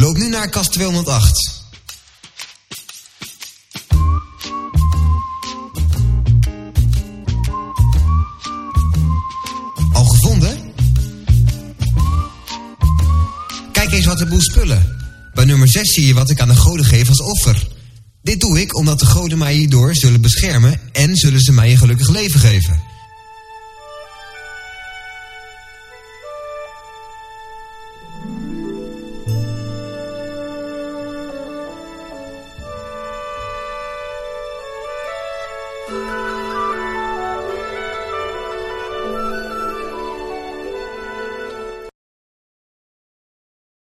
Loop nu naar kast 208. Al gevonden? Kijk eens wat een boel spullen. Bij nummer 6 zie je wat ik aan de goden geef als offer. Dit doe ik omdat de goden mij hierdoor zullen beschermen en zullen ze mij een gelukkig leven geven.